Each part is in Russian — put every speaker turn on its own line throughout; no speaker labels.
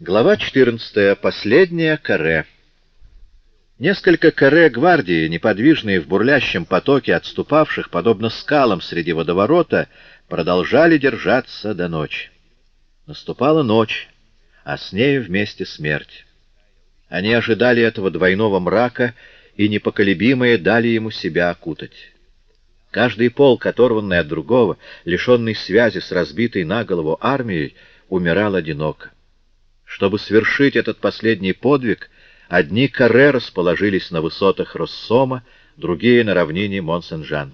Глава 14. Последняя каре. Несколько каре гвардии, неподвижные в бурлящем потоке отступавших, подобно скалам среди водоворота, продолжали держаться до ночи. Наступала ночь, а с нею вместе смерть. Они ожидали этого двойного мрака и непоколебимые дали ему себя окутать. Каждый полк, оторванный от другого, лишенный связи с разбитой на голову армией, умирал одиноко. Чтобы свершить этот последний подвиг, одни каре расположились на высотах Россома, другие — на равнине Монсен-Жан.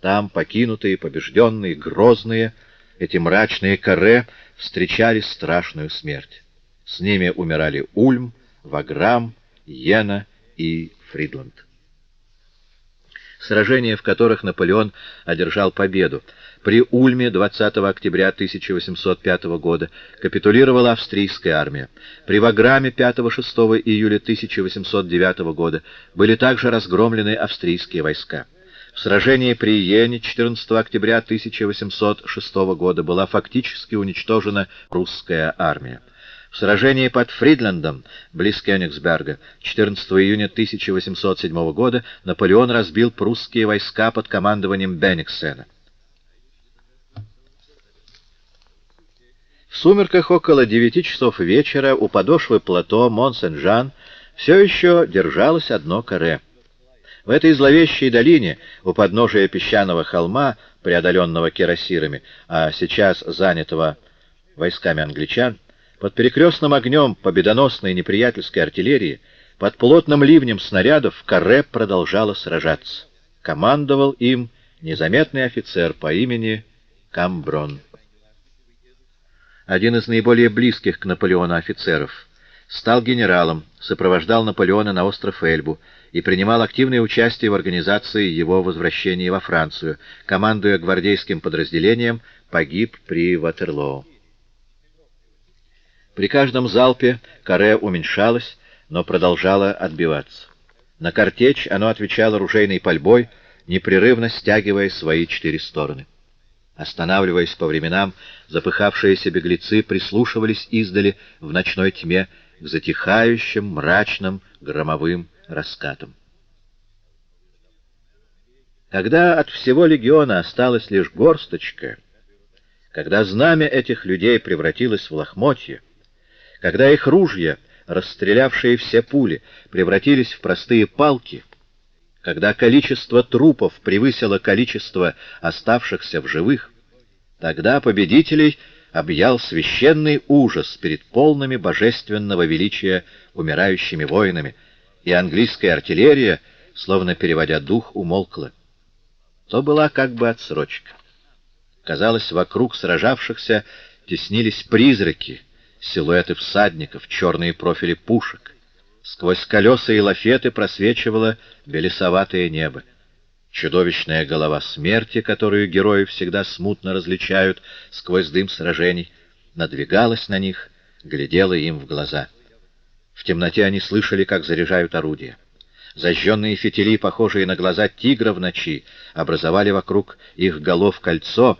Там, покинутые, побежденные, грозные, эти мрачные каре встречали страшную смерть. С ними умирали Ульм, Ваграм, Йена и Фридланд сражения в которых Наполеон одержал победу. При Ульме 20 октября 1805 года капитулировала австрийская армия. При Ваграме 5-6 июля 1809 года были также разгромлены австрийские войска. В сражении при Йене 14 октября 1806 года была фактически уничтожена русская армия. В сражении под Фридлендом, близ Кёнигсберга, 14 июня 1807 года Наполеон разбил прусские войска под командованием Бенниксена. В сумерках около девяти часов вечера у подошвы плато Мон-Сен-Жан все еще держалось одно каре. В этой зловещей долине, у подножия песчаного холма, преодоленного кирасирами, а сейчас занятого войсками англичан, под перекрестным огнем победоносной неприятельской артиллерии, под плотным ливнем снарядов, Каре продолжала сражаться. Командовал им незаметный офицер по имени Камброн. Один из наиболее близких к Наполеону офицеров стал генералом, сопровождал Наполеона на остров Эльбу и принимал активное участие в организации его возвращения во Францию, командуя гвардейским подразделением, погиб при Ватерлоу. При каждом залпе каре уменьшалось, но продолжало отбиваться. На картечь оно отвечало ружейной пальбой, непрерывно стягивая свои четыре стороны. Останавливаясь по временам, запыхавшиеся беглецы прислушивались издали в ночной тьме к затихающим, мрачным, громовым раскатам. Когда от всего легиона осталась лишь горсточка, когда знамя этих людей превратилось в лохмотье, когда их ружья, расстрелявшие все пули, превратились в простые палки, когда количество трупов превысило количество оставшихся в живых, тогда победителей объял священный ужас перед полными божественного величия умирающими воинами, и английская артиллерия, словно переводя дух, умолкла. То была как бы отсрочка. Казалось, вокруг сражавшихся теснились призраки — силуэты всадников, черные профили пушек. Сквозь колеса и лафеты просвечивало белесоватое небо. Чудовищная голова смерти, которую герои всегда смутно различают сквозь дым сражений, надвигалась на них, глядела им в глаза. В темноте они слышали, как заряжают орудия. Зажженные фитили, похожие на глаза тигра в ночи, образовали вокруг их голов кольцо.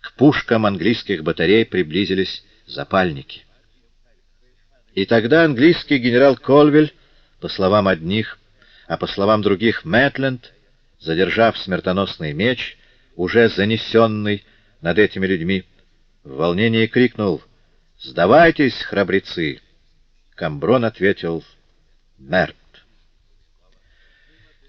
К пушкам английских батарей приблизились запальники. И тогда английский генерал Колвиль, по словам одних, а по словам других Мэтленд, задержав смертоносный меч, уже занесенный над этими людьми, в волнении крикнул «Сдавайтесь, храбрецы!» Камброн ответил «Мерт».